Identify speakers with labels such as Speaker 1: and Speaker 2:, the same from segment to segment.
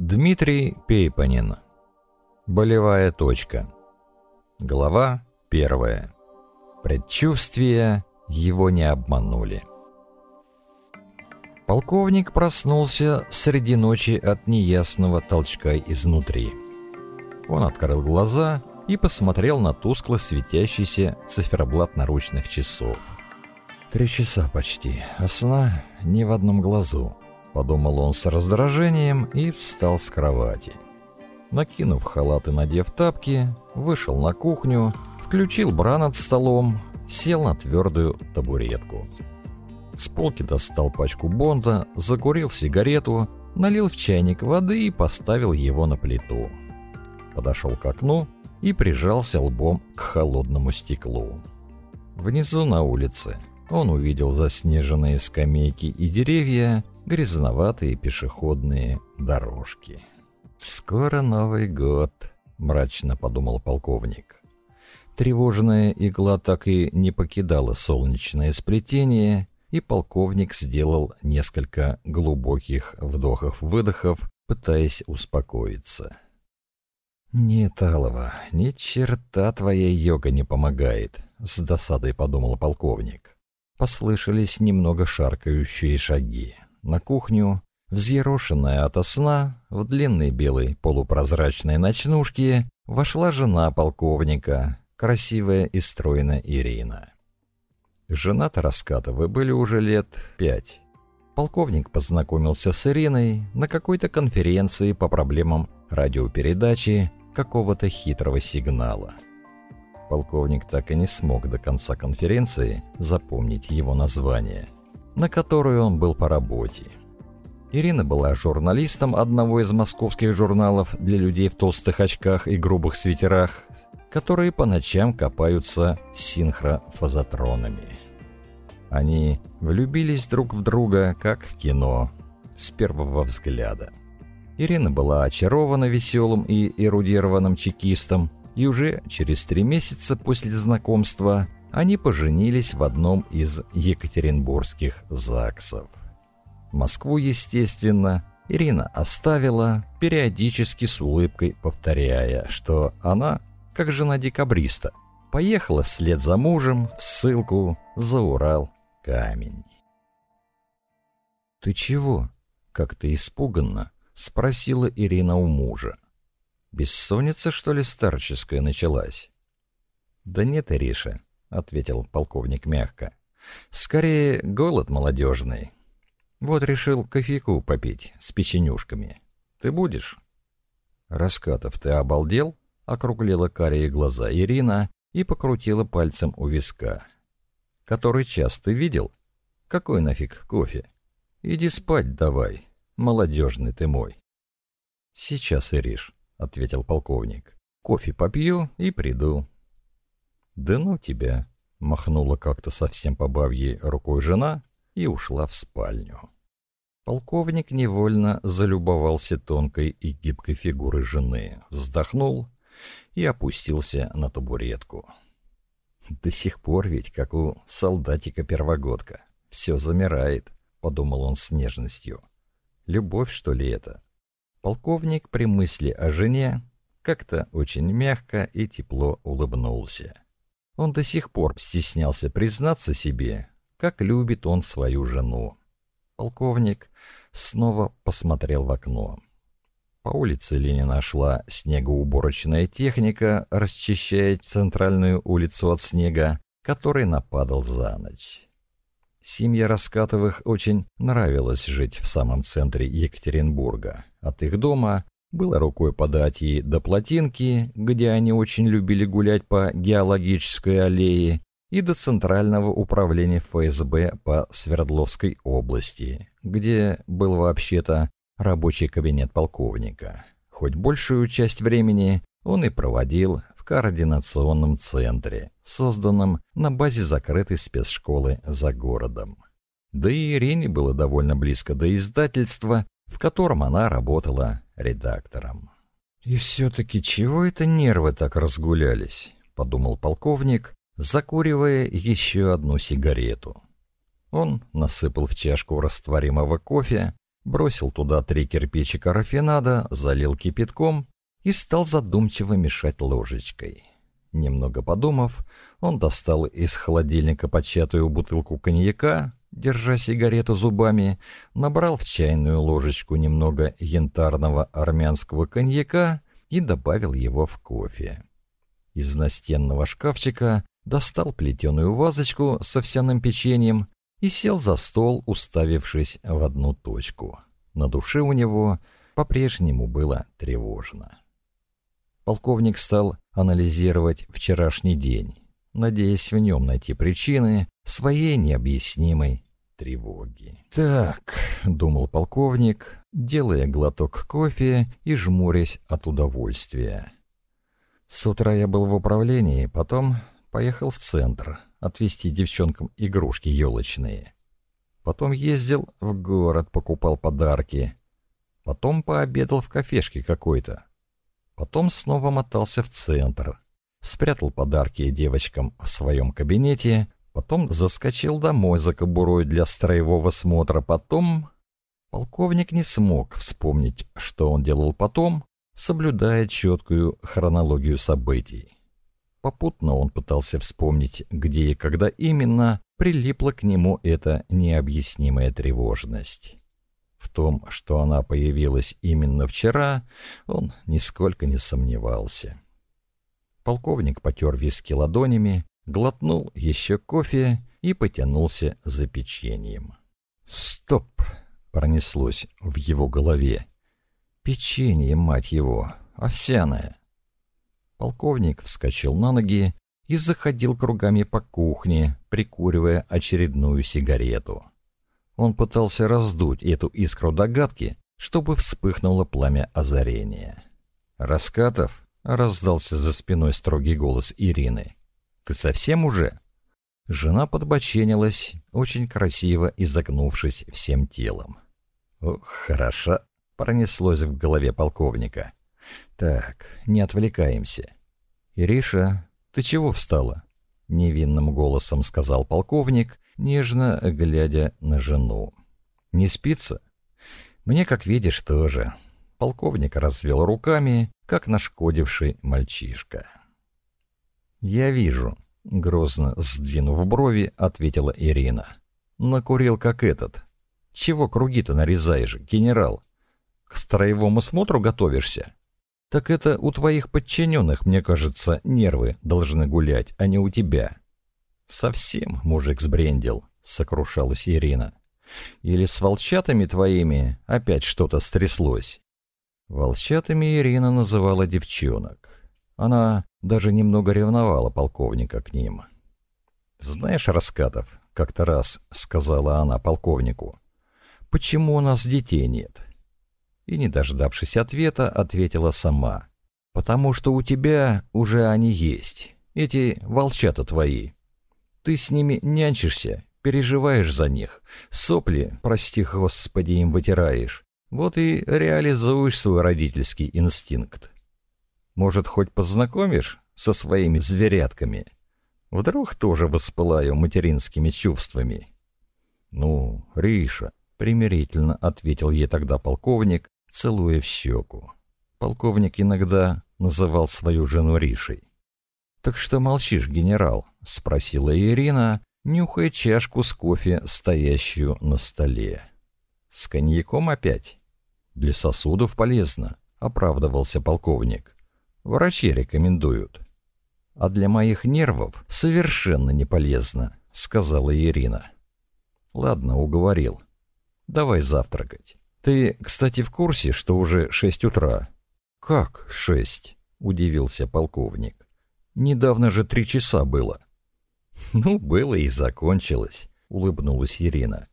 Speaker 1: Дмитрий Пейпанин. Болевая точка. Глава первая. Предчувствия его не обманули. Полковник проснулся среди ночи от неясного толчка изнутри. Он открыл глаза и посмотрел на тускло светящийся циферблат наручных часов. Три часа почти, а сна ни в одном глазу. Подумал он с раздражением и встал с кровати. Накинув халат и надев тапки, вышел на кухню, включил бра над столом, сел на твердую табуретку. С полки достал пачку бонда, закурил сигарету, налил в чайник воды и поставил его на плиту. Подошел к окну и прижался лбом к холодному стеклу. Внизу на улице он увидел заснеженные скамейки и деревья, грязноватые пешеходные дорожки. «Скоро Новый год», — мрачно подумал полковник. Тревожная игла так и не покидала солнечное сплетение, и полковник сделал несколько глубоких вдохов-выдохов, пытаясь успокоиться. «Нет, Алова, ни черта твоя йога не помогает», — с досадой подумал полковник. Послышались немного шаркающие шаги на кухню, взъерошенная ото сна, в длинной белой полупрозрачной ночнушке, вошла жена полковника, красивая и стройная Ирина. Жена-то Раскатовы были уже лет пять. Полковник познакомился с Ириной на какой-то конференции по проблемам радиопередачи какого-то хитрого сигнала. Полковник так и не смог до конца конференции запомнить его название – на которую он был по работе. Ирина была журналистом одного из московских журналов для людей в толстых очках и грубых свитерах, которые по ночам копаются синхрофазотронами. Они влюбились друг в друга, как в кино, с первого взгляда. Ирина была очарована веселым и эрудированным чекистом, и уже через три месяца после знакомства – они поженились в одном из екатеринбургских ЗАГСов. Москву, естественно, Ирина оставила, периодически с улыбкой повторяя, что она, как жена декабриста, поехала вслед за мужем в ссылку за Урал камень. «Ты чего?» — как-то испуганно спросила Ирина у мужа. «Бессонница, что ли, старческая началась?» «Да нет, Ириша, — ответил полковник мягко. «Скорее, голод молодежный. Вот решил кофейку попить с печенюшками. Ты будешь?» «Раскатов, ты обалдел?» — округлила карие глаза Ирина и покрутила пальцем у виска. «Который час ты видел? Какой нафиг кофе? Иди спать давай, молодежный ты мой». «Сейчас, Ириш», — ответил полковник. «Кофе попью и приду». «Да ну тебя!» — махнула как-то совсем по бабье рукой жена и ушла в спальню. Полковник невольно залюбовался тонкой и гибкой фигурой жены, вздохнул и опустился на табуретку. «До сих пор ведь, как у солдатика-первогодка, все замирает», — подумал он с нежностью. «Любовь, что ли, это?» Полковник при мысли о жене как-то очень мягко и тепло улыбнулся. Он до сих пор стеснялся признаться себе, как любит он свою жену. Полковник снова посмотрел в окно. По улице Ленина шла снегоуборочная техника, расчищая центральную улицу от снега, который нападал за ночь. Семье Раскатовых очень нравилось жить в самом центре Екатеринбурга. От их дома было рукой подать и до плотинки, где они очень любили гулять по геологической аллее, и до Центрального управления ФСБ по Свердловской области, где был вообще-то рабочий кабинет полковника. Хоть большую часть времени он и проводил в координационном центре, созданном на базе закрытой спецшколы за городом. Да и Ирине было довольно близко до издательства, в котором она работала редактором. «И все-таки чего это нервы так разгулялись?» — подумал полковник, закуривая еще одну сигарету. Он насыпал в чашку растворимого кофе, бросил туда три кирпичика рафинада, залил кипятком и стал задумчиво мешать ложечкой. Немного подумав, он достал из холодильника початую бутылку коньяка, держа сигарету зубами, набрал в чайную ложечку немного янтарного армянского коньяка и добавил его в кофе. Из настенного шкафчика достал плетеную вазочку с овсяным печеньем и сел за стол, уставившись в одну точку. На душе у него по-прежнему было тревожно. Полковник стал анализировать вчерашний день, надеясь в нем найти причины своей необъяснимой тревоги. «Так», — думал полковник, делая глоток кофе и жмурясь от удовольствия. С утра я был в управлении, потом поехал в центр отвезти девчонкам игрушки елочные. Потом ездил в город, покупал подарки. Потом пообедал в кафешке какой-то. Потом снова мотался в центр. Спрятал подарки девочкам в своем кабинете. Потом заскочил домой за кобурой для строевого смотра. Потом... Полковник не смог вспомнить, что он делал потом, соблюдая четкую хронологию событий. Попутно он пытался вспомнить, где и когда именно прилипла к нему эта необъяснимая тревожность. В том, что она появилась именно вчера, он нисколько не сомневался. Полковник потер виски ладонями, глотнул еще кофе и потянулся за печеньем. «Стоп!» — пронеслось в его голове. «Печенье, мать его, овсяное!» Полковник вскочил на ноги и заходил кругами по кухне, прикуривая очередную сигарету. Он пытался раздуть эту искру догадки, чтобы вспыхнуло пламя озарения. «Раскатов?» — раздался за спиной строгий голос Ирины. «Ты совсем уже?» Жена подбоченилась, очень красиво изогнувшись всем телом. «Ох, хороша!» — пронеслось в голове полковника. «Так, не отвлекаемся». «Ириша, ты чего встала?» — невинным голосом сказал полковник, нежно глядя на жену. «Не спится?» «Мне, как видишь, тоже». Полковник развел руками, как нашкодивший мальчишка. «Я вижу», — грозно сдвинув брови, ответила Ирина. «Накурил, как этот. Чего круги-то нарезаешь, генерал? К строевому смотру готовишься?» «Так это у твоих подчиненных, мне кажется, нервы должны гулять, а не у тебя». «Совсем мужик сбрендил», — сокрушалась Ирина. «Или с волчатами твоими опять что-то стряслось?» Волчатами Ирина называла девчонок. Она даже немного ревновала полковника к ним. «Знаешь, Раскатов, — как-то раз сказала она полковнику, — почему у нас детей нет?» И, не дождавшись ответа, ответила сама. «Потому что у тебя уже они есть, эти волчата твои. Ты с ними нянчишься, переживаешь за них, сопли, прости господи, им вытираешь. Вот и реализуешь свой родительский инстинкт. Может, хоть познакомишь со своими зверятками? Вдруг тоже воспылаю материнскими чувствами?» «Ну, Риша», — примирительно ответил ей тогда полковник, целуя в щеку. Полковник иногда называл свою жену Ришей. «Так что молчишь, генерал?» — спросила Ирина, нюхая чашку с кофе, стоящую на столе. «С коньяком опять?» «Для сосудов полезно», — оправдывался полковник. «Врачи рекомендуют». «А для моих нервов совершенно не полезно», — сказала Ирина. «Ладно, уговорил. Давай завтракать. Ты, кстати, в курсе, что уже шесть утра?» «Как шесть?» — удивился полковник. Недавно же три часа было». «Ну, было и закончилось», — улыбнулась Ирина.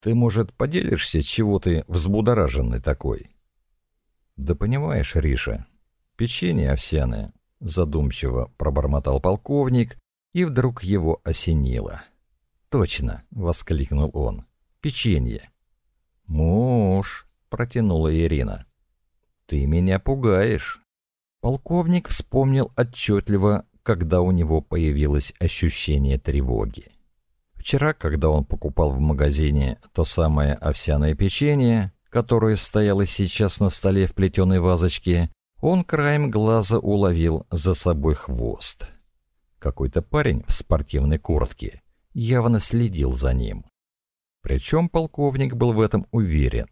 Speaker 1: «Ты, может, поделишься, чего ты взбудораженный такой?» «Да понимаешь, Риша, печенье овсяное», — задумчиво пробормотал полковник, и вдруг его осенило. «Точно!» — воскликнул он. «Печенье!» «Муж!» — протянула Ирина. «Ты меня пугаешь!» Полковник вспомнил отчетливо, когда у него появилось ощущение тревоги. Вчера, когда он покупал в магазине то самое овсяное печенье, которое стояло сейчас на столе в плетеной вазочке, он краем глаза уловил за собой хвост. Какой-то парень в спортивной куртке явно следил за ним. Причем полковник был в этом уверен.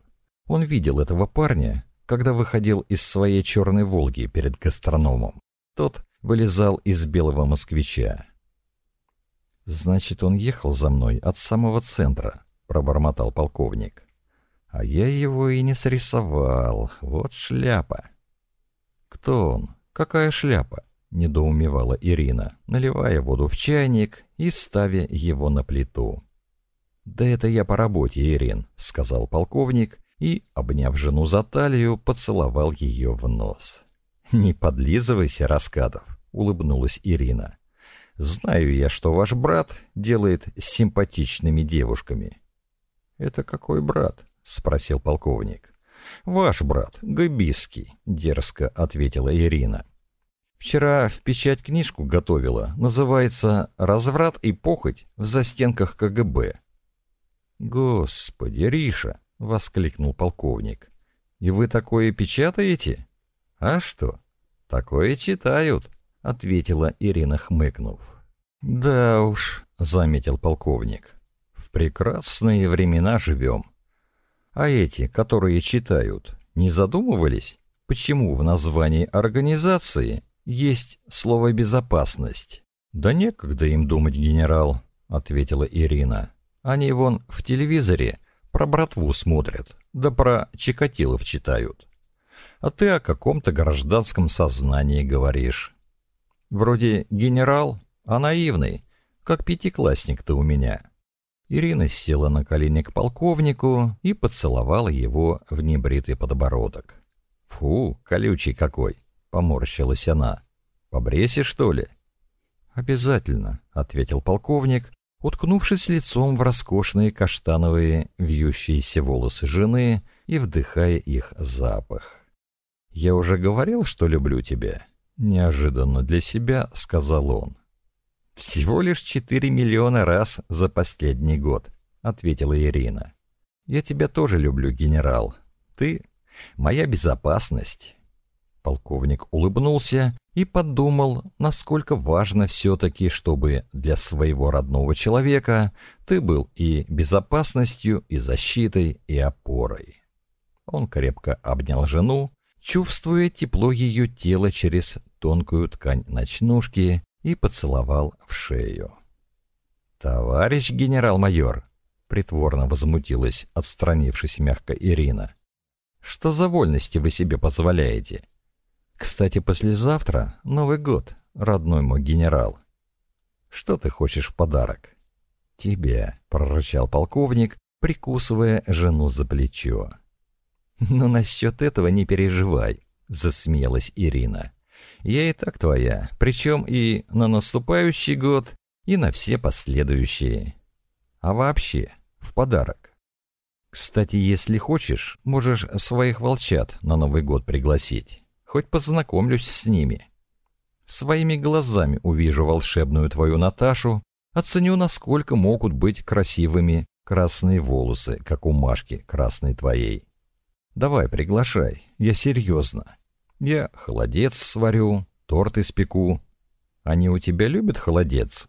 Speaker 1: Он видел этого парня, когда выходил из своей черной «Волги» перед гастрономом. Тот вылезал из белого москвича. «Значит, он ехал за мной от самого центра», — пробормотал полковник. «А я его и не срисовал. Вот шляпа». «Кто он? Какая шляпа?» — недоумевала Ирина, наливая воду в чайник и ставя его на плиту. «Да это я по работе, Ирин», — сказал полковник и, обняв жену за талию, поцеловал ее в нос. «Не подлизывайся, Раскадов», — улыбнулась Ирина. «Знаю я, что ваш брат делает с симпатичными девушками». «Это какой брат?» — спросил полковник. «Ваш брат, Габиский», — дерзко ответила Ирина. «Вчера в печать книжку готовила. Называется «Разврат и похоть в застенках КГБ». «Господи, Риша!» — воскликнул полковник. «И вы такое печатаете?» «А что?» «Такое читают», — ответила Ирина, хмыкнув. «Да уж», — заметил полковник. «В прекрасные времена живем. А эти, которые читают, не задумывались, почему в названии организации есть слово «безопасность»?» «Да некогда им думать, генерал», — ответила Ирина. Они вон в телевизоре про братву смотрят, да про Чикатилов читают. А ты о каком-то гражданском сознании говоришь. Вроде генерал, а наивный, как пятиклассник ты у меня». Ирина села на колени к полковнику и поцеловала его в небритый подбородок. «Фу, колючий какой!» — поморщилась она. «Побреси, что ли?» «Обязательно», — ответил полковник уткнувшись лицом в роскошные каштановые вьющиеся волосы жены и вдыхая их запах. «Я уже говорил, что люблю тебя», — неожиданно для себя сказал он. «Всего лишь четыре миллиона раз за последний год», — ответила Ирина. «Я тебя тоже люблю, генерал. Ты — моя безопасность». Полковник улыбнулся и подумал, насколько важно все-таки, чтобы для своего родного человека ты был и безопасностью, и защитой, и опорой. Он крепко обнял жену, чувствуя тепло ее тела через тонкую ткань ночнушки, и поцеловал в шею. «Товарищ генерал-майор!» — притворно возмутилась, отстранившись мягко Ирина. «Что за вольности вы себе позволяете?» Кстати, послезавтра Новый год, родной мой генерал. Что ты хочешь в подарок? Тебе, прорычал полковник, прикусывая жену за плечо. Но насчет этого не переживай, засмеялась Ирина. Я и так твоя, причем и на наступающий год, и на все последующие. А вообще, в подарок. Кстати, если хочешь, можешь своих волчат на Новый год пригласить хоть познакомлюсь с ними. Своими глазами увижу волшебную твою Наташу, оценю, насколько могут быть красивыми красные волосы, как у Машки красной твоей. Давай, приглашай, я серьезно. Я холодец сварю, торт испеку. Они у тебя любят холодец?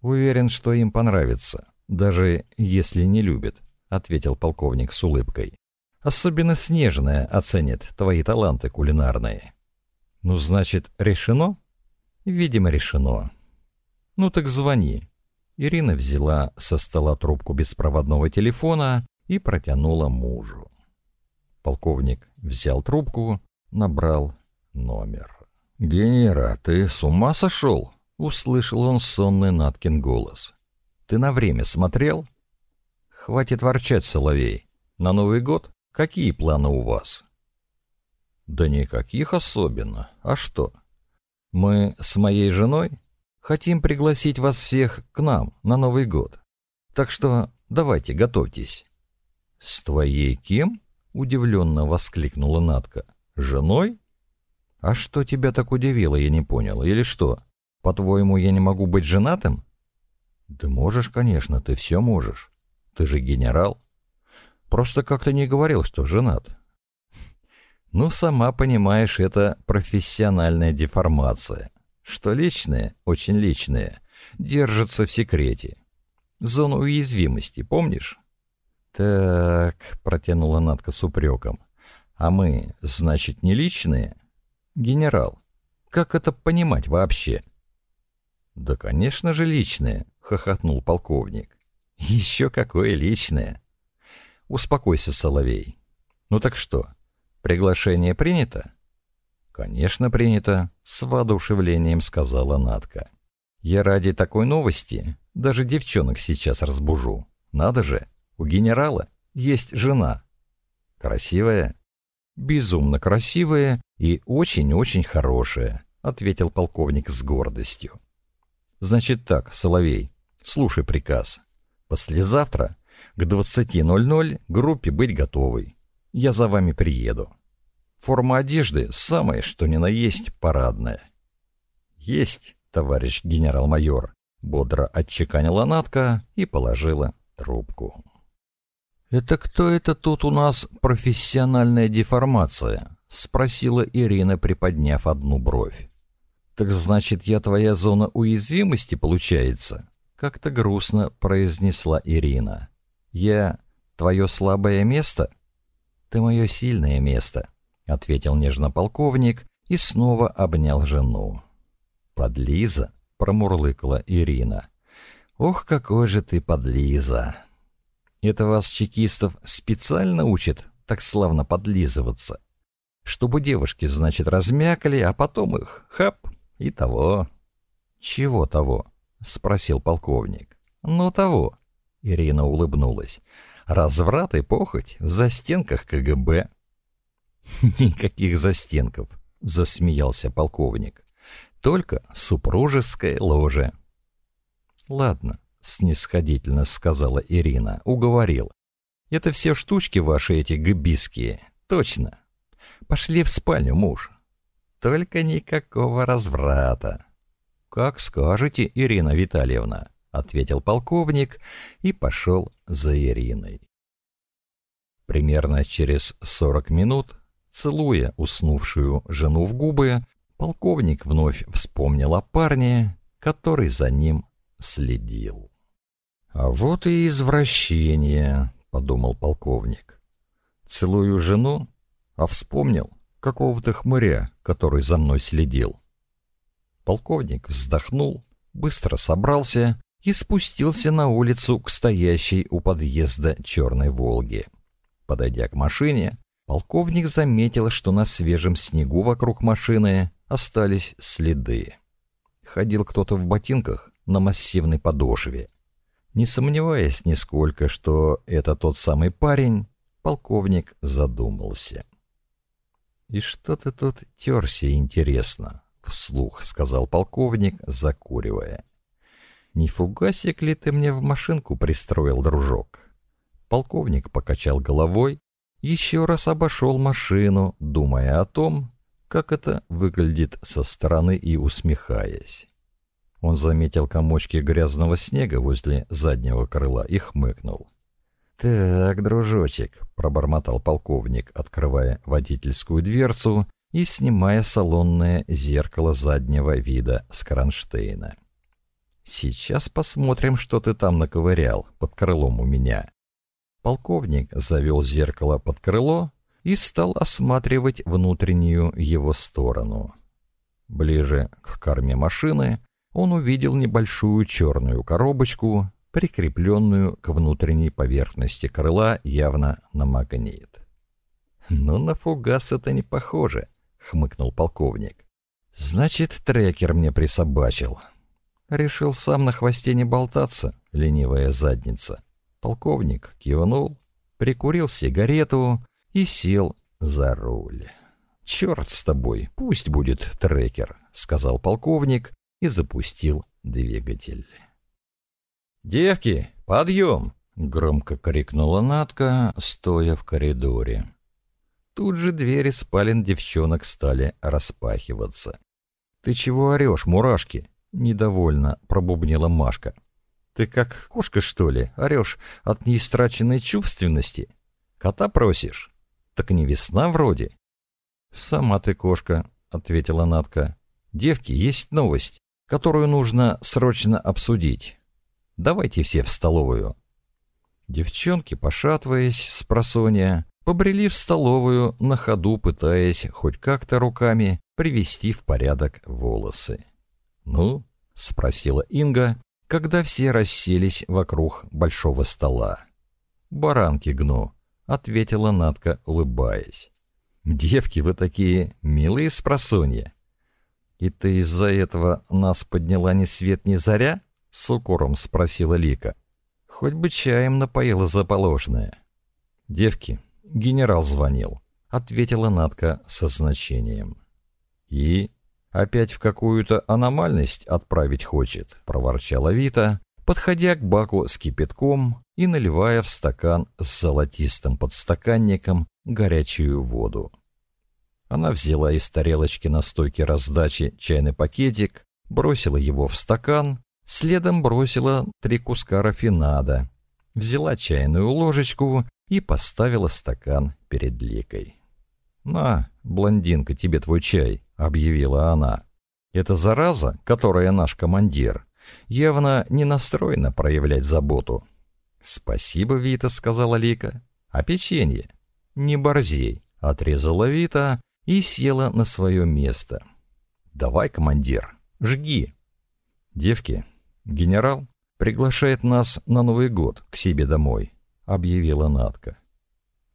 Speaker 1: Уверен, что им понравится, даже если не любят, ответил полковник с улыбкой. Особенно Снежная оценит твои таланты кулинарные. Ну, значит, решено? Видимо, решено. Ну так звони. Ирина взяла со стола трубку беспроводного телефона и протянула мужу. Полковник взял трубку, набрал номер. «Генера, ты с ума сошел?» — услышал он сонный Наткин голос. «Ты на время смотрел?» «Хватит ворчать, Соловей. На Новый год Какие планы у вас? Да никаких особенно. А что? Мы с моей женой хотим пригласить вас всех к нам на Новый год. Так что давайте, готовьтесь. С твоей кем? Удивленно воскликнула Натка. Женой? А что тебя так удивило, я не понял. Или что? По-твоему, я не могу быть женатым? Да можешь, конечно, ты все можешь. Ты же генерал. Просто как-то не говорил, что женат. Ну, сама понимаешь, это профессиональная деформация. Что личное, очень личное, держится в секрете. Зону уязвимости, помнишь? Так, протянула Надка с упреком. А мы, значит, не личные? Генерал, как это понимать вообще? Да, конечно же, личные, хохотнул полковник. Еще какое личное. Успокойся, Соловей. Ну так что, приглашение принято? Конечно, принято, с воодушевлением сказала Надка. Я ради такой новости даже девчонок сейчас разбужу. Надо же, у генерала есть жена. Красивая? Безумно красивая и очень-очень хорошая, ответил полковник с гордостью. Значит так, Соловей, слушай приказ. Послезавтра к 20.00 группе быть готовой. Я за вами приеду. Форма одежды самая, что ни на есть, парадная. Есть, товарищ генерал-майор, бодро отчеканила Натка и положила трубку. «Это кто это тут у нас профессиональная деформация?» — спросила Ирина, приподняв одну бровь. «Так значит, я твоя зона уязвимости, получается?» — как-то грустно произнесла Ирина. «Я твое слабое место?» «Ты мое сильное место», — ответил нежно полковник и снова обнял жену. «Подлиза?» — промурлыкала Ирина. «Ох, какой же ты подлиза!» Это вас, чекистов, специально учат так славно подлизываться? Чтобы девушки, значит, размякали, а потом их, хап, и того. Чего того? Спросил полковник. Ну, того. Ирина улыбнулась. Разврат и похоть в застенках КГБ. Никаких застенков, засмеялся полковник. Только супружеское ложе. Ладно, — снисходительно сказала Ирина. «Уговорил. Это все штучки ваши эти гбиские. Точно. Пошли в спальню, муж. Только никакого разврата». «Как скажете, Ирина Витальевна», — ответил полковник и пошел за Ириной. Примерно через сорок минут, целуя уснувшую жену в губы, полковник вновь вспомнил о парне, который за ним следил. «А вот и извращение», — подумал полковник. «Целую жену, а вспомнил какого-то хмыря, который за мной следил». Полковник вздохнул, быстро собрался и спустился на улицу к стоящей у подъезда черной «Волге». Подойдя к машине, полковник заметил, что на свежем снегу вокруг машины остались следы. Ходил кто-то в ботинках на массивной подошве. Не сомневаясь нисколько, что это тот самый парень, полковник задумался. «И что ты тут терся, интересно?» — вслух сказал полковник, закуривая. «Не фугасик ли ты мне в машинку пристроил, дружок?» Полковник покачал головой, еще раз обошел машину, думая о том, как это выглядит со стороны и усмехаясь. Он заметил комочки грязного снега возле заднего крыла и хмыкнул. «Так, дружочек», — пробормотал полковник, открывая водительскую дверцу и снимая салонное зеркало заднего вида с кронштейна. «Сейчас посмотрим, что ты там наковырял под крылом у меня». Полковник завел зеркало под крыло и стал осматривать внутреннюю его сторону. Ближе к корме машины он увидел небольшую черную коробочку, прикрепленную к внутренней поверхности крыла явно на магнит. «Ну, на фугас это не похоже», — хмыкнул полковник. «Значит, трекер мне присобачил. Решил сам на хвосте не болтаться, ленивая задница». Полковник кивнул, прикурил сигарету и сел за руль. «Черт с тобой, пусть будет трекер», — сказал полковник и запустил двигатель. «Девки, подъем!» — громко крикнула Натка, стоя в коридоре. Тут же двери спален девчонок стали распахиваться. «Ты чего орешь, мурашки?» — недовольно пробубнила Машка. Ты как кошка, что ли, орешь от неистраченной чувственности? Кота просишь? Так не весна вроде. Сама ты кошка, ответила Натка. Девки, есть новость, которую нужно срочно обсудить. Давайте все в столовую. Девчонки, пошатываясь с просонья, побрели в столовую, на ходу пытаясь хоть как-то руками привести в порядок волосы. «Ну?» — спросила Инга, когда все расселись вокруг большого стола. «Баранки гну», — ответила Натка, улыбаясь. «Девки, вы такие милые с просонья». «И ты из-за этого нас подняла ни свет ни заря?» — с укором спросила Лика. «Хоть бы чаем напоила заположное». «Девки, генерал звонил», — ответила Натка со значением. «И?» «Опять в какую-то аномальность отправить хочет», — проворчала Вита, подходя к баку с кипятком и наливая в стакан с золотистым подстаканником горячую воду. Она взяла из тарелочки на стойке раздачи чайный пакетик, бросила его в стакан, следом бросила три куска рафинада, взяла чайную ложечку и поставила стакан перед Ликой. «На, блондинка, тебе твой чай», — объявила она. «Эта зараза, которая наш командир, явно не настроена проявлять заботу». «Спасибо, Вита», — сказала Лика. «А печенье?» «Не борзей», — отрезала Вита и села на свое место. «Давай, командир, жги». «Девки, генерал приглашает нас на Новый год к себе домой», — объявила Натка.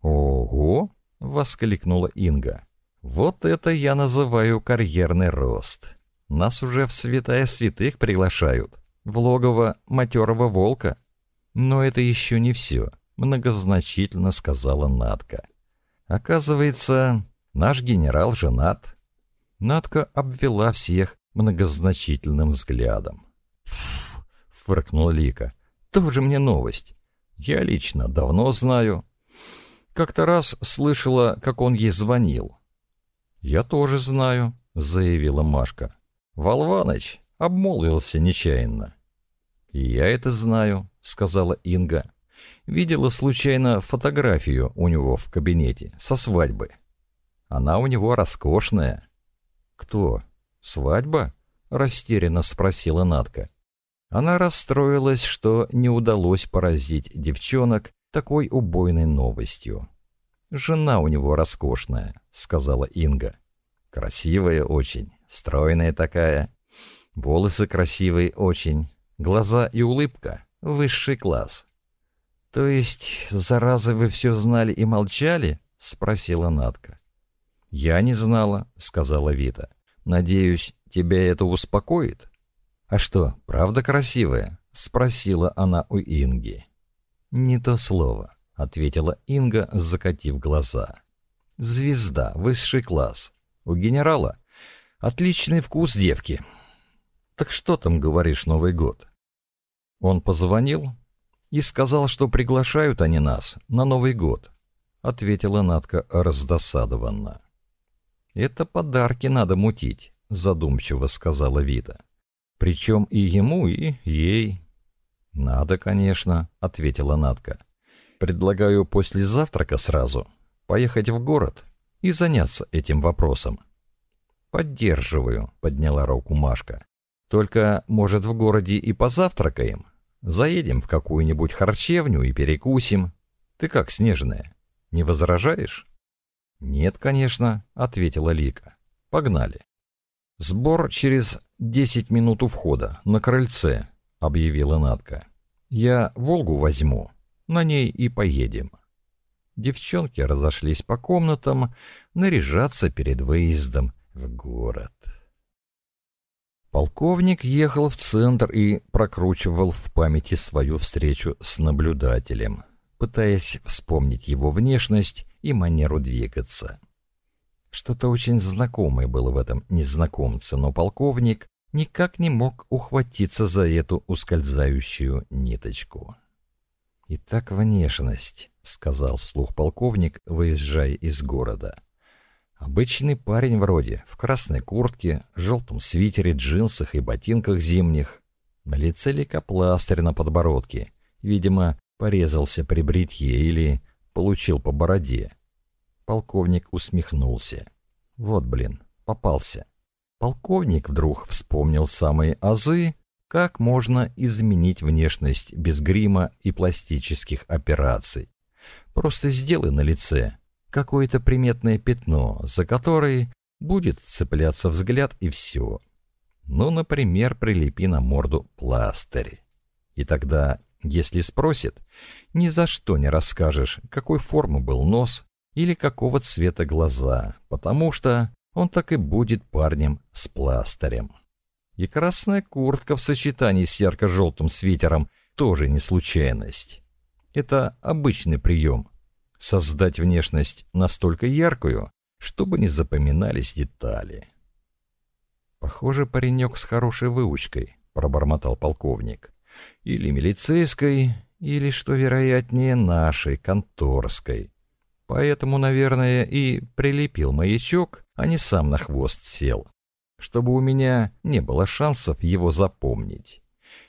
Speaker 1: «Ого!» — воскликнула Инга. Вот это я называю карьерный рост. Нас уже в святая святых приглашают, в логово матерого волка. Но это еще не все, многозначительно сказала Надка. Оказывается, наш генерал женат. Надка обвела всех многозначительным взглядом. «Фу!» — фыркнула Лика. «Тоже мне новость. Я лично давно знаю. Как-то раз слышала, как он ей звонил. «Я тоже знаю», — заявила Машка. «Волваныч обмолвился нечаянно». «Я это знаю», — сказала Инга. «Видела случайно фотографию у него в кабинете со свадьбы. Она у него роскошная». «Кто? Свадьба?» — растерянно спросила Натка. Она расстроилась, что не удалось поразить девчонок такой убойной новостью. «Жена у него роскошная», — сказала Инга. «Красивая очень, стройная такая. Волосы красивые очень, глаза и улыбка — высший класс». «То есть, зараза, вы все знали и молчали?» — спросила Натка. «Я не знала», — сказала Вита. «Надеюсь, тебя это успокоит?» «А что, правда красивая?» — спросила она у Инги. «Не то слово. — ответила Инга, закатив глаза. «Звезда, высший класс. У генерала отличный вкус девки. Так что там говоришь Новый год?» Он позвонил и сказал, что приглашают они нас на Новый год, — ответила Натка раздосадованно. «Это подарки надо мутить», — задумчиво сказала Вита. «Причем и ему, и ей». «Надо, конечно», — ответила Натка. Предлагаю после завтрака сразу поехать в город и заняться этим вопросом. Поддерживаю, подняла руку Машка. Только, может, в городе и позавтракаем? Заедем в какую-нибудь харчевню и перекусим. Ты как, Снежная, не возражаешь? Нет, конечно, ответила Лика. Погнали. Сбор через десять минут у входа, на крыльце, объявила Надка. Я Волгу возьму, на ней и поедем. Девчонки разошлись по комнатам наряжаться перед выездом в город. Полковник ехал в центр и прокручивал в памяти свою встречу с наблюдателем, пытаясь вспомнить его внешность и манеру двигаться. Что-то очень знакомое было в этом незнакомце, но полковник никак не мог ухватиться за эту ускользающую ниточку. «Итак, внешность», — сказал вслух полковник, выезжая из города. «Обычный парень вроде, в красной куртке, желтом свитере, джинсах и ботинках зимних. На лице лейкопластырь на подбородке. Видимо, порезался при бритье или получил по бороде. Полковник усмехнулся. Вот, блин, попался. Полковник вдруг вспомнил самые азы, как можно изменить внешность без грима и пластических операций. Просто сделай на лице какое-то приметное пятно, за которое будет цепляться взгляд и все. Ну, например, прилепи на морду пластырь. И тогда, если спросит, ни за что не расскажешь, какой формы был нос или какого цвета глаза, потому что он так и будет парнем с пластырем. И красная куртка в сочетании с ярко-желтым свитером тоже не случайность. Это обычный прием. Создать внешность настолько яркую, чтобы не запоминались детали. «Похоже, паренек с хорошей выучкой», — пробормотал полковник. «Или милицейской, или, что вероятнее, нашей, конторской. Поэтому, наверное, и прилепил маячок, а не сам на хвост сел, чтобы у меня не было шансов его запомнить.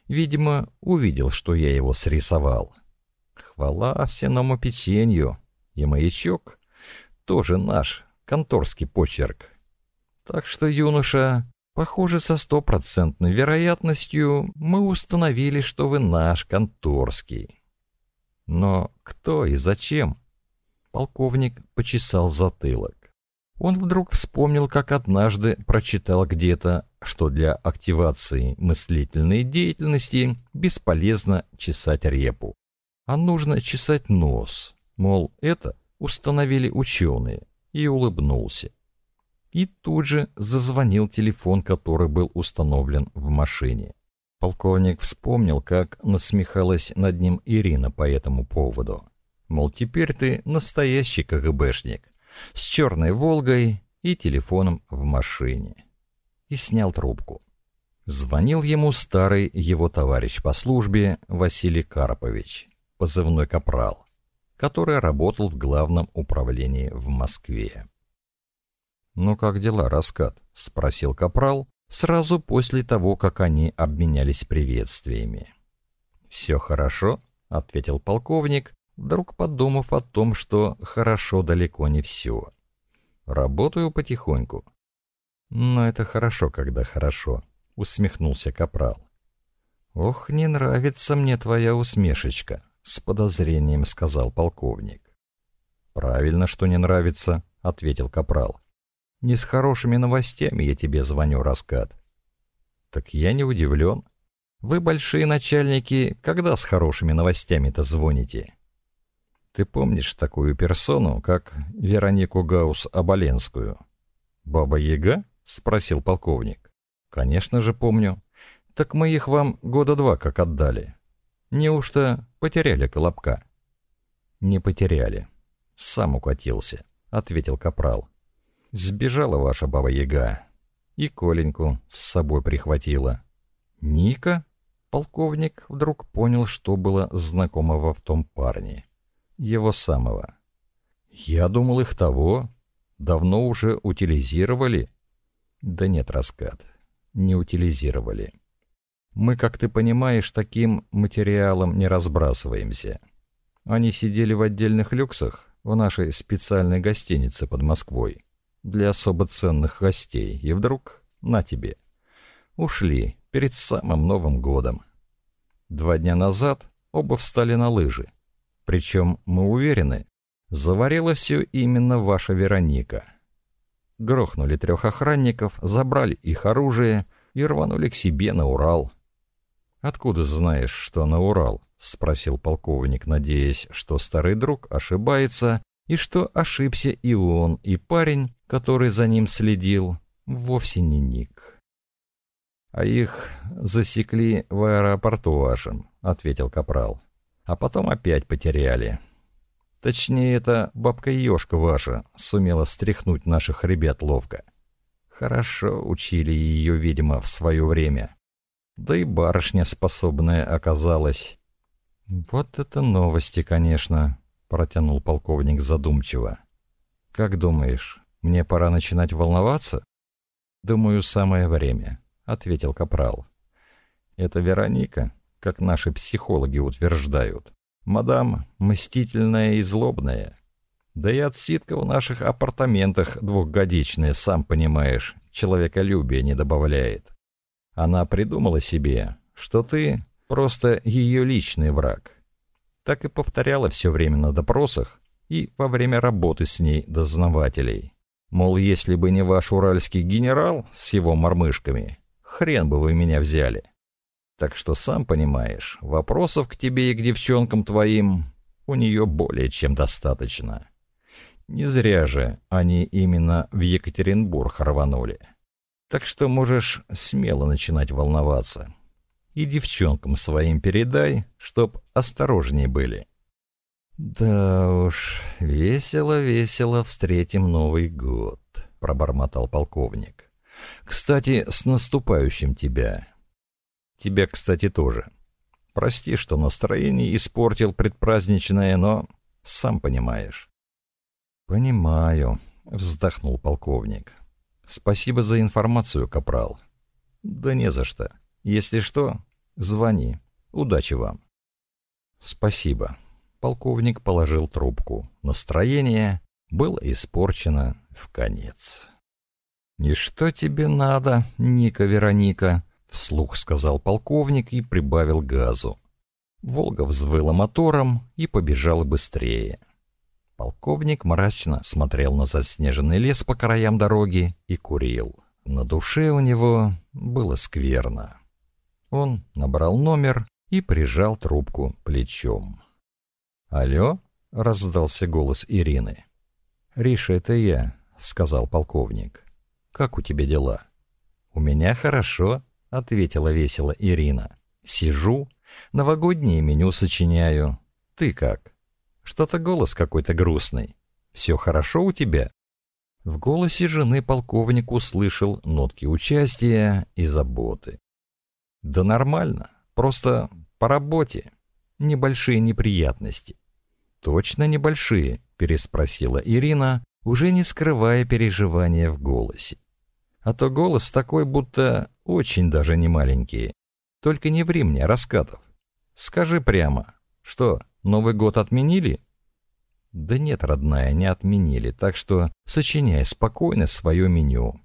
Speaker 1: Видимо, увидел, что я его срисовал. Хвала овсяному печенью. И маячок тоже наш, конторский почерк. Так что, юноша, Похоже, со стопроцентной вероятностью мы установили, что вы наш конторский. Но кто и зачем? Полковник почесал затылок. Он вдруг вспомнил, как однажды прочитал где-то, что для активации мыслительной деятельности бесполезно чесать репу, а нужно чесать нос. Мол, это установили ученые, и улыбнулся. И тут же зазвонил телефон, который был установлен в машине. Полковник вспомнил, как насмехалась над ним Ирина по этому поводу. Мол, теперь ты настоящий КГБшник, с черной «Волгой» и телефоном в машине. И снял трубку. Звонил ему старый его товарищ по службе Василий Карпович, позывной «Капрал», который работал в главном управлении в Москве. «Ну как дела, раскат?» — спросил Капрал сразу после того, как они обменялись приветствиями. «Все хорошо», — ответил полковник, вдруг подумав о том, что хорошо далеко не все. «Работаю потихоньку». «Но это хорошо, когда хорошо», — усмехнулся Капрал. «Ох, не нравится мне твоя усмешечка», — с подозрением сказал полковник. «Правильно, что не нравится», — ответил Капрал. Не с хорошими новостями я тебе звоню, Раскат. Так я не удивлен. Вы, большие начальники, когда с хорошими новостями-то звоните? Ты помнишь такую персону, как Веронику Гаус-Оболенскую? Баба-Яга? Спросил полковник. Конечно же помню. Так мы их вам года два как отдали. Неужто потеряли Колобка? Не потеряли. Сам укатился, ответил Капрал. Сбежала ваша баба-яга. И Коленьку с собой прихватила. Ника? Полковник вдруг понял, что было знакомого в том парне. Его самого. Я думал, их того. Давно уже утилизировали. Да нет, раскат. Не утилизировали. Мы, как ты понимаешь, таким материалом не разбрасываемся. Они сидели в отдельных люксах в нашей специальной гостинице под Москвой для особо ценных гостей, и вдруг на тебе. Ушли перед самым Новым годом. Два дня назад оба встали на лыжи. Причем, мы уверены, заварила все именно ваша Вероника. Грохнули трех охранников, забрали их оружие и рванули к себе на Урал. «Откуда знаешь, что на Урал?» — спросил полковник, надеясь, что старый друг ошибается и что ошибся и он, и парень, который за ним следил, вовсе не Ник. «А их засекли в аэропорту вашем», — ответил Капрал. «А потом опять потеряли. Точнее, это бабка-ешка ваша сумела стряхнуть наших ребят ловко. Хорошо учили ее, видимо, в свое время. Да и барышня способная оказалась». «Вот это новости, конечно», — протянул полковник задумчиво. «Как думаешь, мне пора начинать волноваться? Думаю, самое время, ответил капрал. Это Вероника, как наши психологи утверждают. Мадам мстительная и злобная. Да и отсидка в наших апартаментах двухгодичная, сам понимаешь, человеколюбие не добавляет. Она придумала себе, что ты просто ее личный враг. Так и повторяла все время на допросах и во время работы с ней дознавателей. Мол, если бы не ваш уральский генерал с его мормышками, хрен бы вы меня взяли. Так что, сам понимаешь, вопросов к тебе и к девчонкам твоим у нее более чем достаточно. Не зря же они именно в Екатеринбург рванули. Так что можешь смело начинать волноваться. И девчонкам своим передай, чтоб осторожнее были. «Да уж, весело-весело встретим Новый год», — пробормотал полковник. «Кстати, с наступающим тебя. Тебя, кстати, тоже. Прости, что настроение испортил предпраздничное, но сам понимаешь». «Понимаю», — вздохнул полковник. «Спасибо за информацию, капрал». «Да не за что. Если что, звони. Удачи вам». «Спасибо». Полковник положил трубку. Настроение было испорчено в конец. «И что тебе надо, Ника Вероника?» — вслух сказал полковник и прибавил газу. Волга взвыла мотором и побежала быстрее. Полковник мрачно смотрел на заснеженный лес по краям дороги и курил. На душе у него было скверно. Он набрал номер и прижал трубку плечом. «Алло?» — раздался голос Ирины. «Риша, это я», — сказал полковник. «Как у тебя дела?» «У меня хорошо», — ответила весело Ирина. «Сижу, новогоднее меню сочиняю. Ты как?» Что-то голос какой-то грустный. Все хорошо у тебя?» В голосе жены полковник услышал нотки участия и заботы. «Да нормально. Просто по работе. Небольшие неприятности». «Точно небольшие?» — переспросила Ирина, уже не скрывая переживания в голосе. «А то голос такой, будто очень даже не маленький. Только не ври мне, Раскатов. Скажи прямо, что, Новый год отменили? Да нет, родная, не отменили, так что сочиняй спокойно свое меню.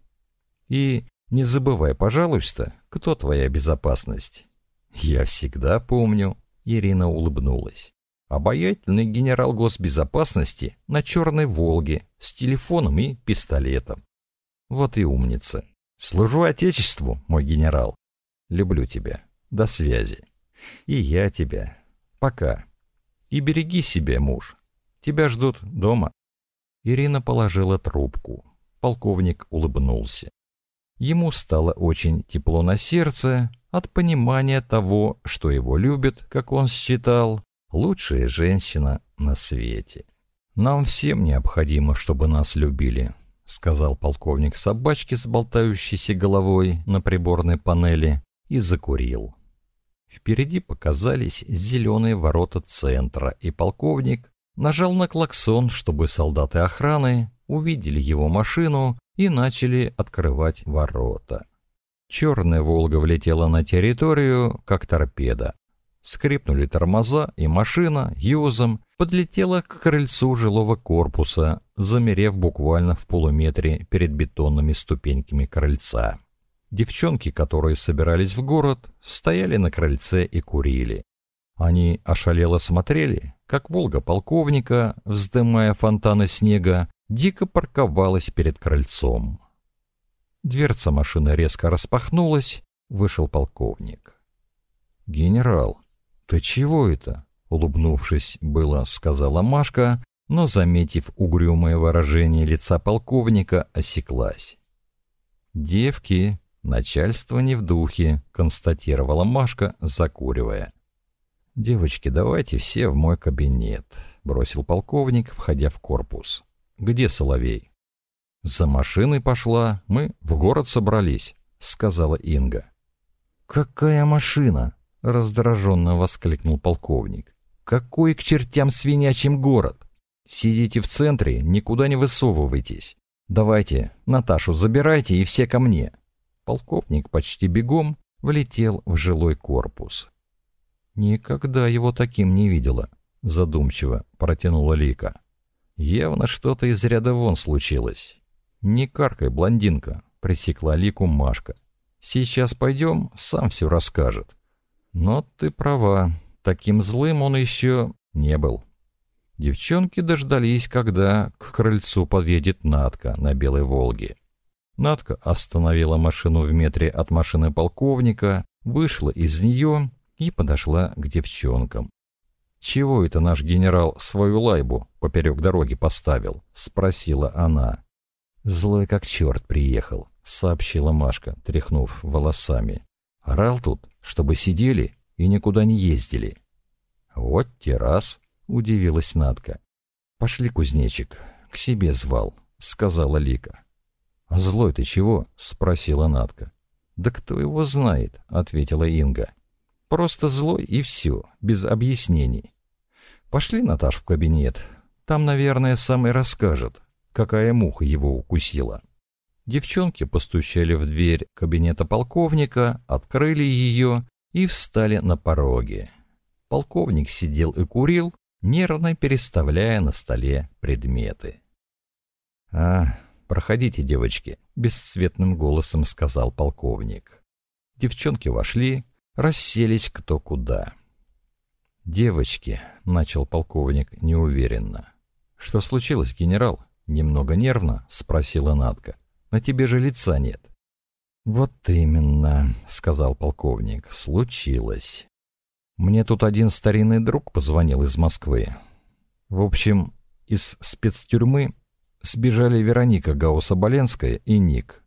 Speaker 1: И не забывай, пожалуйста, кто твоя безопасность. Я всегда помню, Ирина улыбнулась. Обаятельный генерал госбезопасности на черной «Волге» с телефоном и пистолетом. Вот и умница. Служу Отечеству, мой генерал. Люблю тебя. До связи. И я тебя. Пока. И береги себя, муж. Тебя ждут дома». Ирина положила трубку. Полковник улыбнулся. Ему стало очень тепло на сердце от понимания того, что его любит, как он считал, лучшая женщина на свете. «Нам всем необходимо, чтобы нас любили», — сказал полковник собачки с болтающейся головой на приборной панели и закурил. Впереди показались зеленые ворота центра, и полковник нажал на клаксон, чтобы солдаты охраны увидели его машину и начали открывать ворота. Черная «Волга» влетела на территорию, как торпеда. Скрипнули тормоза, и машина юзом подлетела к крыльцу жилого корпуса, замерев буквально в полуметре перед бетонными ступеньками крыльца. Девчонки, которые собирались в город, стояли на крыльце и курили. Они ошалело смотрели, как «Волга» полковника, вздымая фонтаны снега, дико парковалась перед крыльцом. Дверца машины резко распахнулась, вышел полковник. «Генерал, ты чего это?» — улыбнувшись, было сказала Машка, но, заметив угрюмое выражение лица полковника, осеклась. «Девки, «Начальство не в духе», — констатировала Машка, закуривая. «Девочки, давайте все в мой кабинет», — бросил полковник, входя в корпус. «Где Соловей?» «За машиной пошла, мы в город собрались», — сказала Инга. «Какая машина?» — раздраженно воскликнул полковник. «Какой к чертям свинячим город? Сидите в центре, никуда не высовывайтесь. Давайте, Наташу забирайте и все ко мне. Полковник почти бегом влетел в жилой корпус. «Никогда его таким не видела», — задумчиво протянула Лика. «Явно что-то из ряда вон случилось». «Не каркай, блондинка», — пресекла Лику Машка. «Сейчас пойдем, сам все расскажет». «Но ты права, таким злым он еще не был». Девчонки дождались, когда к крыльцу подъедет Натка на Белой Волге. Натка остановила машину в метре от машины полковника, вышла из нее и подошла к девчонкам. «Чего это наш генерал свою лайбу поперек дороги поставил?» — спросила она. «Злой как черт приехал», — сообщила Машка, тряхнув волосами. «Орал тут, чтобы сидели и никуда не ездили». «Вот те раз», удивилась Надка. «Пошли, кузнечик, к себе звал», — сказала Лика. «А злой ты чего?» — спросила Надка. «Да кто его знает?» — ответила Инга. «Просто злой и все, без объяснений. Пошли, Наташ, в кабинет. Там, наверное, сам и расскажет, какая муха его укусила». Девчонки постучали в дверь кабинета полковника, открыли ее и встали на пороге. Полковник сидел и курил, нервно переставляя на столе предметы. «А, проходите, девочки», — бесцветным голосом сказал полковник. Девчонки вошли, расселись кто куда. «Девочки», — начал полковник неуверенно. «Что случилось, генерал?» «Немного нервно?» — спросила Надка. «На тебе же лица нет». «Вот именно», — сказал полковник, — «случилось. Мне тут один старинный друг позвонил из Москвы. В общем, из спецтюрьмы сбежали Вероника Гаусса-Боленская и Ник.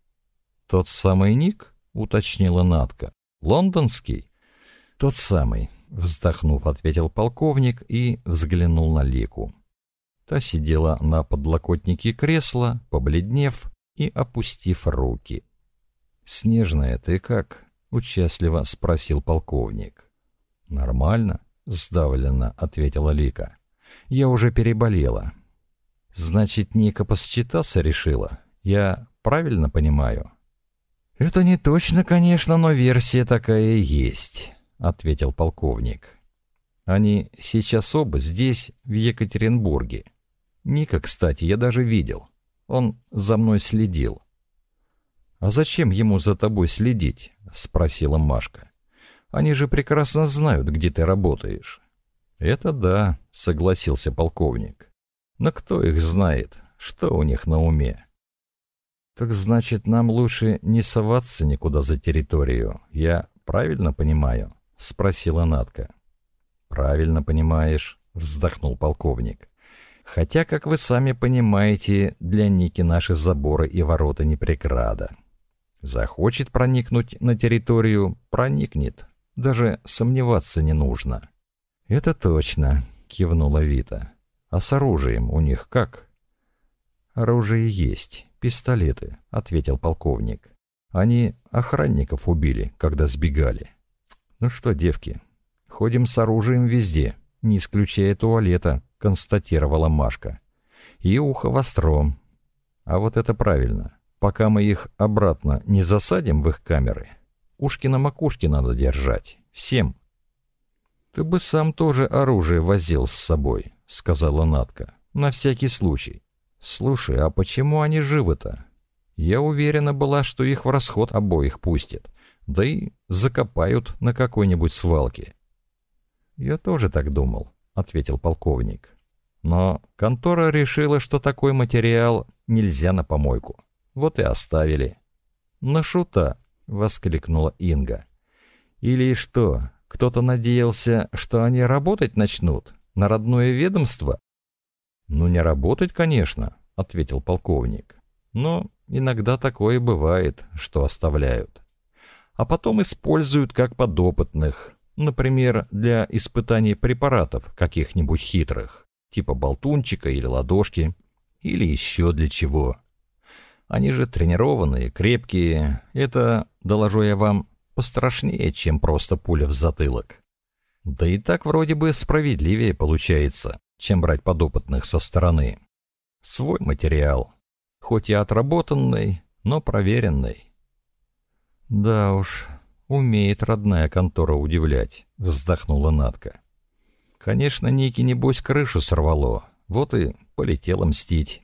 Speaker 1: «Тот самый Ник?» — уточнила Натка. «Лондонский?» «Тот самый», — вздохнув, ответил полковник и взглянул на Лику. Та сидела на подлокотнике кресла, побледнев и опустив руки. «Снежная, ты как?» — участливо спросил полковник. «Нормально», — сдавленно ответила Лика. «Я уже переболела». «Значит, Ника посчитаться решила? Я правильно понимаю?» «Это не точно, конечно, но версия такая есть», — ответил полковник. «Они сейчас оба здесь, в Екатеринбурге. Ника, кстати, я даже видел. Он за мной следил». «А зачем ему за тобой следить?» — спросила Машка. Они же прекрасно знают, где ты работаешь». «Это да», — согласился полковник. «Но кто их знает? Что у них на уме?» «Так значит, нам лучше не соваться никуда за территорию. Я правильно понимаю?» — спросила Натка. «Правильно понимаешь», — вздохнул полковник. «Хотя, как вы сами понимаете, для Ники наши заборы и ворота не преграда. Захочет проникнуть на территорию — проникнет, даже сомневаться не нужно. «Это точно», — кивнула Вита. «А с оружием у них как?» «Оружие есть, пистолеты», — ответил полковник. «Они охранников убили, когда сбегали». «Ну что, девки, ходим с оружием везде, не исключая туалета», — констатировала Машка. «И ухо востро. А вот это правильно. Пока мы их обратно не засадим в их камеры, Ушки на макушке надо держать. Всем. «Ты бы сам тоже оружие возил с собой», — сказала Натка. «На всякий случай». «Слушай, а почему они живы-то?» Я уверена была, что их в расход обоих пустят, да и закопают на какой-нибудь свалке. «Я тоже так думал», — ответил полковник. «Но контора решила, что такой материал нельзя на помойку. Вот и оставили». «На шута», — воскликнула Инга. «Или что, кто-то надеялся, что они работать начнут? На родное ведомство?» «Ну, не работать, конечно», — ответил полковник. «Но иногда такое бывает, что оставляют. А потом используют как подопытных, например, для испытаний препаратов каких-нибудь хитрых, типа болтунчика или ладошки, или еще для чего». Они же тренированные, крепкие. Это, доложу я вам, пострашнее, чем просто пуля в затылок. Да и так вроде бы справедливее получается, чем брать подопытных со стороны. Свой материал, хоть и отработанный, но проверенный. Да уж, Умеет родная контора удивлять, вздохнула Натка. Конечно, Ники, небось, крышу сорвало. Вот и полетела мстить.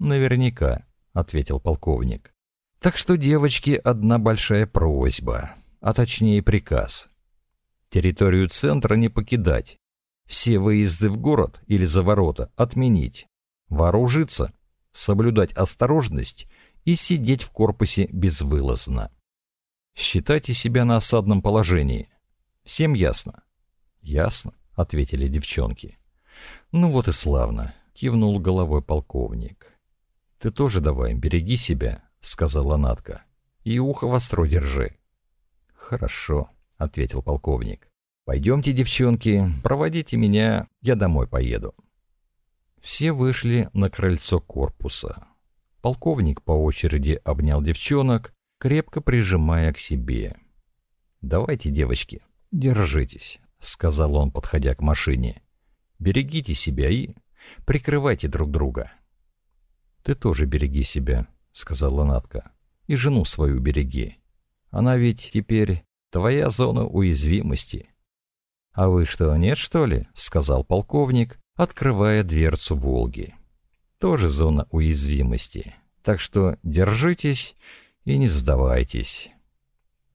Speaker 1: Наверняка, ответил полковник. Так что, девочки, одна большая просьба, а точнее приказ. Территорию центра не покидать. Все выезды в город или за ворота отменить. Вооружиться, соблюдать осторожность и сидеть в корпусе безвылазно. Считайте себя на осадном положении. Всем ясно? Ясно, ответили девчонки. Ну вот и славно, кивнул головой полковник. Ты тоже давай, береги себя, сказала Натка. И ухо востро держи. Хорошо, ответил полковник. Пойдемте, девчонки, проводите меня, я домой поеду. Все вышли на крыльцо корпуса. Полковник по очереди обнял девчонок, крепко прижимая к себе. «Давайте, девочки, держитесь», — сказал он, подходя к машине. «Берегите себя и прикрывайте друг друга». «Ты тоже береги себя», — сказала Натка. «И жену свою береги. Она ведь теперь твоя зона уязвимости». «А вы что, нет, что ли?» — сказал полковник, открывая дверцу «Волги». «Тоже зона уязвимости. Так что держитесь и не сдавайтесь.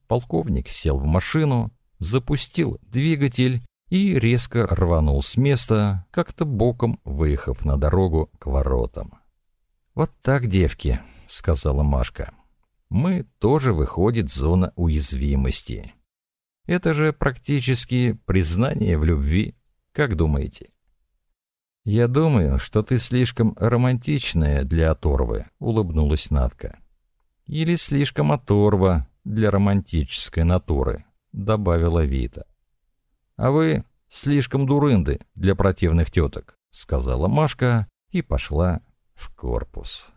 Speaker 1: Полковник сел в машину, запустил двигатель и резко рванул с места, как-то боком выехав на дорогу к воротам. «Вот так, девки», — сказала Машка. «Мы тоже, выходит, зона уязвимости. Это же практически признание в любви. Как думаете?» «Я думаю, что ты слишком романтичная для оторвы», — улыбнулась Надка. Или слишком оторва для романтической натуры, добавила Вита. А вы слишком дурынды для противных теток, сказала Машка и пошла в корпус.